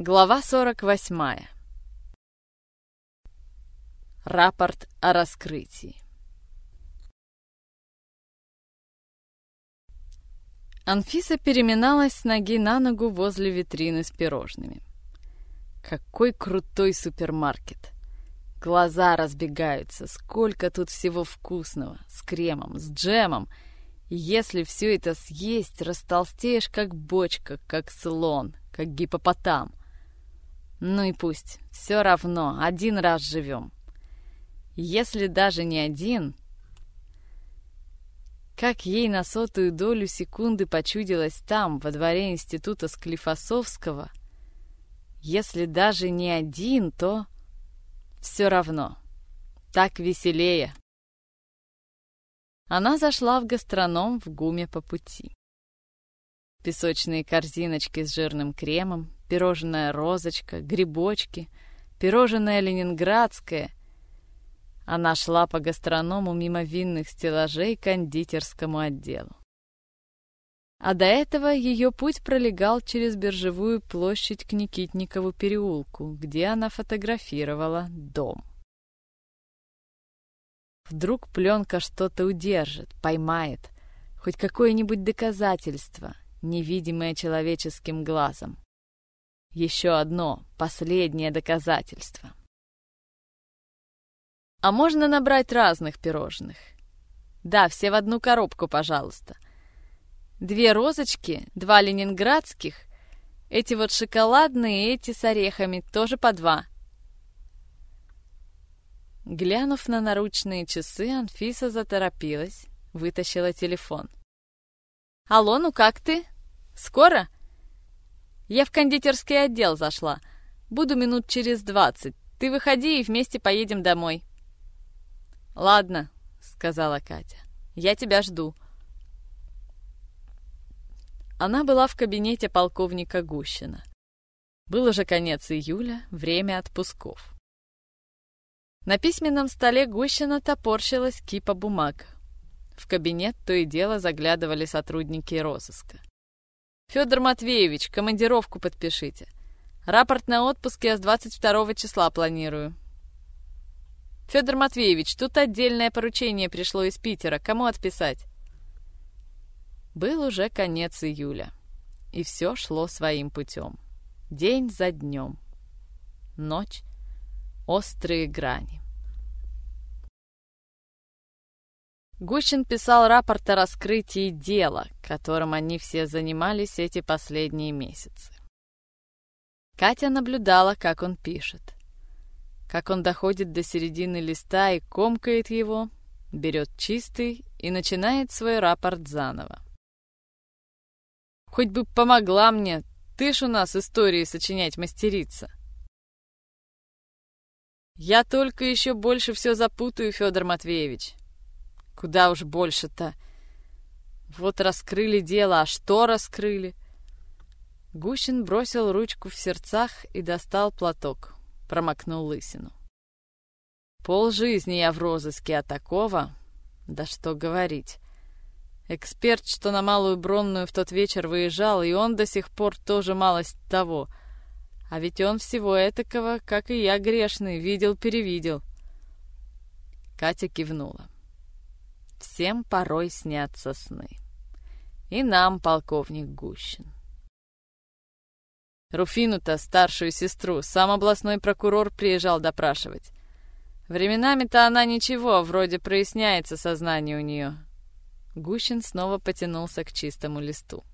Глава 48. Рапорт о раскрытии. Анфиса переминалась с ноги на ногу возле витрины с пирожными. Какой крутой супермаркет! Глаза разбегаются, сколько тут всего вкусного, с кремом, с джемом. Если все это съесть, растолстеешь как бочка, как слон, как гипопотам. Ну и пусть, все равно, один раз живем. Если даже не один, как ей на сотую долю секунды почудилось там, во дворе института Склифосовского, если даже не один, то все равно. Так веселее. Она зашла в гастроном в гуме по пути. Песочные корзиночки с жирным кремом, пирожная розочка, грибочки, пирожное ленинградское. Она шла по гастроному мимо винных стеллажей к кондитерскому отделу. А до этого ее путь пролегал через биржевую площадь к Никитникову переулку, где она фотографировала дом. Вдруг пленка что-то удержит, поймает, хоть какое-нибудь доказательство, невидимое человеческим глазом. Еще одно, последнее доказательство. А можно набрать разных пирожных? Да, все в одну коробку, пожалуйста. Две розочки, два ленинградских, эти вот шоколадные, эти с орехами, тоже по два. Глянув на наручные часы, Анфиса заторопилась, вытащила телефон. «Алло, ну как ты? Скоро?» Я в кондитерский отдел зашла. Буду минут через двадцать. Ты выходи и вместе поедем домой. Ладно, сказала Катя. Я тебя жду. Она была в кабинете полковника Гущина. Был уже конец июля, время отпусков. На письменном столе Гущина топорщилась кипа бумаг. В кабинет то и дело заглядывали сотрудники розыска. Федор Матвеевич, командировку подпишите. Рапорт на отпуск я с 22 числа планирую. Федор Матвеевич, тут отдельное поручение пришло из Питера. Кому отписать? Был уже конец июля, и все шло своим путем. День за днем. Ночь. Острые грани. Гущин писал рапорт о раскрытии дела, которым они все занимались эти последние месяцы. Катя наблюдала, как он пишет. Как он доходит до середины листа и комкает его, берет чистый и начинает свой рапорт заново. «Хоть бы помогла мне, ты ж у нас истории сочинять мастерица!» «Я только еще больше все запутаю, Федор Матвеевич», Куда уж больше-то. Вот раскрыли дело, а что раскрыли? Гущин бросил ручку в сердцах и достал платок, промокнул лысину. Пол жизни я в розыске, а такого... Да что говорить. Эксперт, что на Малую Бронную в тот вечер выезжал, и он до сих пор тоже малость того. А ведь он всего этакого, как и я грешный, видел-перевидел. Катя кивнула. Всем порой снятся сны. И нам, полковник Гущин. Руфину-то, старшую сестру, сам областной прокурор приезжал допрашивать. Временами-то она ничего, вроде проясняется сознание у нее. Гущин снова потянулся к чистому листу.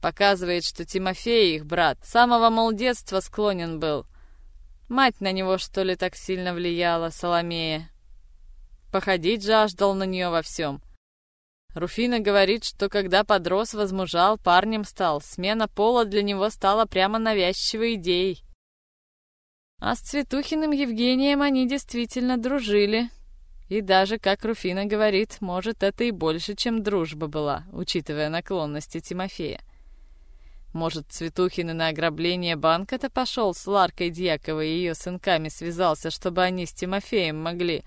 Показывает, что Тимофей, их брат, самого молдетства склонен был. Мать на него, что ли, так сильно влияла, Соломея. Походить жаждал на нее во всем. Руфина говорит, что когда подрос, возмужал, парнем стал, смена пола для него стала прямо навязчивой идеей. А с Цветухиным Евгением они действительно дружили. И даже, как Руфина говорит, может, это и больше, чем дружба была, учитывая наклонности Тимофея. Может, Цветухин и на ограбление банка-то пошел с Ларкой Дьяковой и ее сынками связался, чтобы они с Тимофеем могли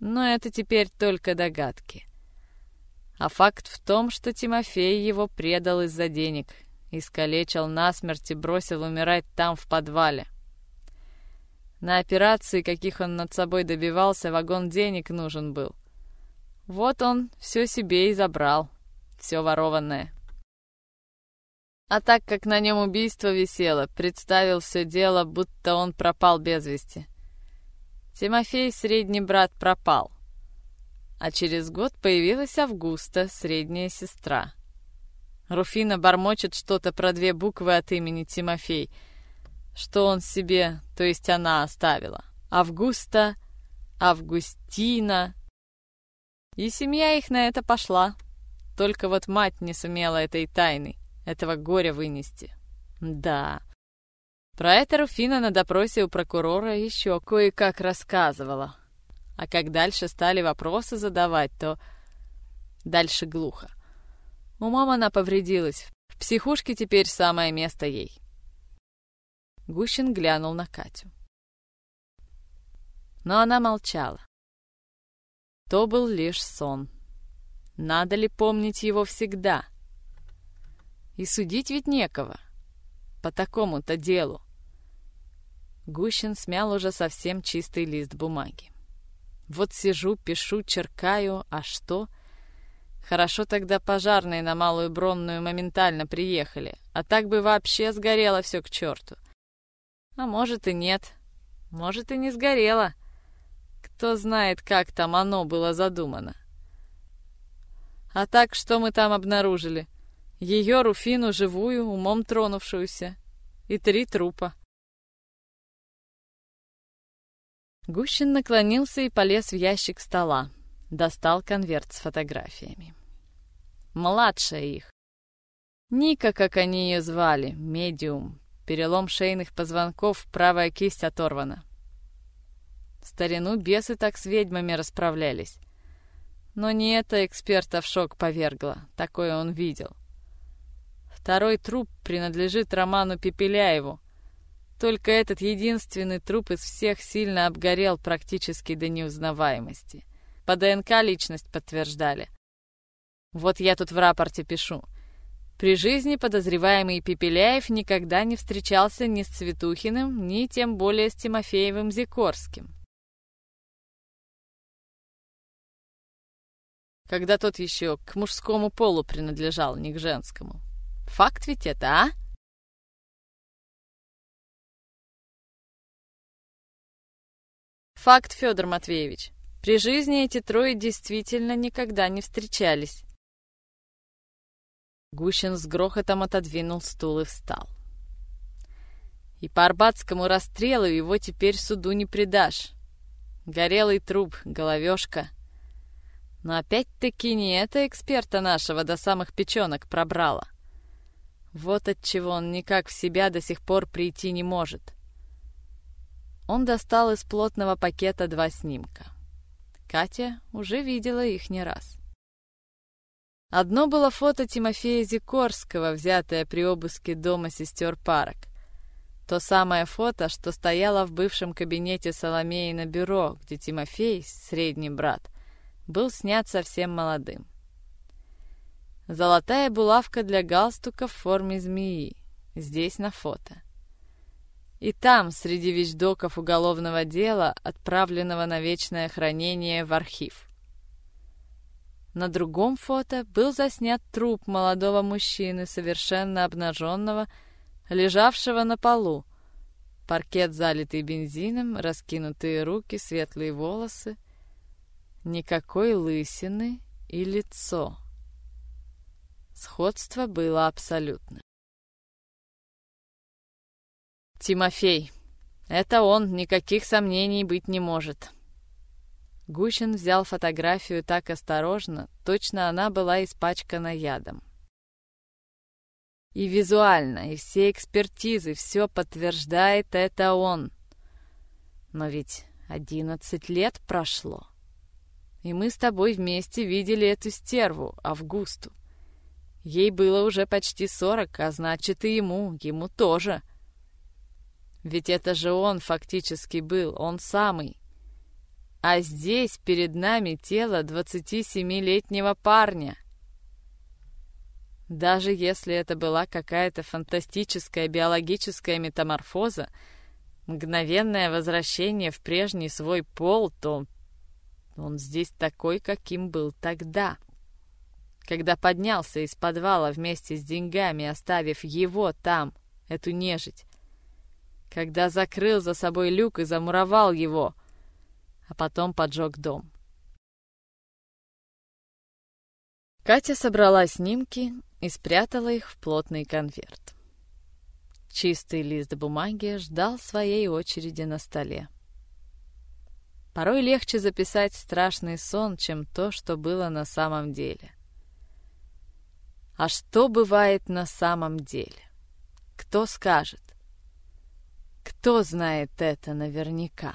но это теперь только догадки. А факт в том, что Тимофей его предал из-за денег, Искалечил насмерть и бросил умирать там, в подвале. На операции, каких он над собой добивался, вагон денег нужен был. Вот он все себе и забрал, все ворованное. А так как на нем убийство висело, представил все дело, будто он пропал без вести. Тимофей, средний брат, пропал. А через год появилась Августа, средняя сестра. Руфина бормочет что-то про две буквы от имени Тимофей — что он себе, то есть она, оставила. Августа, Августина. И семья их на это пошла. Только вот мать не сумела этой тайны, этого горя вынести. Да. Про это Руфина на допросе у прокурора еще кое-как рассказывала. А как дальше стали вопросы задавать, то дальше глухо. Умом она повредилась. В психушке теперь самое место ей. Гущин глянул на Катю. Но она молчала. То был лишь сон. Надо ли помнить его всегда? И судить ведь некого. По такому-то делу. Гущин смял уже совсем чистый лист бумаги. Вот сижу, пишу, черкаю, а что? Хорошо тогда пожарные на Малую Бронную моментально приехали, а так бы вообще сгорело все к черту. А может и нет. Может и не сгорело. Кто знает, как там оно было задумано. А так, что мы там обнаружили? Ее, Руфину, живую, умом тронувшуюся. И три трупа. Гущин наклонился и полез в ящик стола. Достал конверт с фотографиями. Младшая их. Ника, как они ее звали, медиум, Перелом шейных позвонков, правая кисть оторвана. старину бесы так с ведьмами расправлялись. Но не это эксперта в шок повергло, такое он видел. Второй труп принадлежит Роману Пепеляеву. Только этот единственный труп из всех сильно обгорел практически до неузнаваемости. По ДНК личность подтверждали. Вот я тут в рапорте пишу — при жизни подозреваемый Пепеляев никогда не встречался ни с Цветухиным, ни тем более с Тимофеевым Зикорским. Когда тот еще к мужскому полу принадлежал, не к женскому. Факт ведь это, а? Факт, Федор Матвеевич. При жизни эти трое действительно никогда не встречались. Гущин с грохотом отодвинул стул и встал. И по арбатскому расстрелу его теперь суду не предашь. Горелый труп, головешка. Но опять-таки не это эксперта нашего до самых печенок пробрало. Вот отчего он никак в себя до сих пор прийти не может. Он достал из плотного пакета два снимка. Катя уже видела их не раз. Одно было фото Тимофея Зикорского, взятое при обыске дома сестер Парок. То самое фото, что стояло в бывшем кабинете Соломеи на бюро, где Тимофей, средний брат, был снят совсем молодым. Золотая булавка для галстука в форме змеи. Здесь на фото. И там, среди вещдоков уголовного дела, отправленного на вечное хранение в архив. На другом фото был заснят труп молодого мужчины, совершенно обнаженного, лежавшего на полу. Паркет, залитый бензином, раскинутые руки, светлые волосы. Никакой лысины и лицо. Сходство было абсолютно. «Тимофей. Это он, никаких сомнений быть не может», Гущин взял фотографию так осторожно, точно она была испачкана ядом. И визуально, и все экспертизы, все подтверждает это он. Но ведь одиннадцать лет прошло. И мы с тобой вместе видели эту стерву, Августу. Ей было уже почти сорок, а значит и ему, ему тоже. Ведь это же он фактически был, он самый. А здесь перед нами тело 27-летнего парня. Даже если это была какая-то фантастическая биологическая метаморфоза, мгновенное возвращение в прежний свой пол, то он здесь такой, каким был тогда. Когда поднялся из подвала вместе с деньгами, оставив его там, эту нежить. Когда закрыл за собой люк и замуровал его, а потом поджег дом. Катя собрала снимки и спрятала их в плотный конверт. Чистый лист бумаги ждал своей очереди на столе. Порой легче записать страшный сон, чем то, что было на самом деле. А что бывает на самом деле? Кто скажет? Кто знает это наверняка?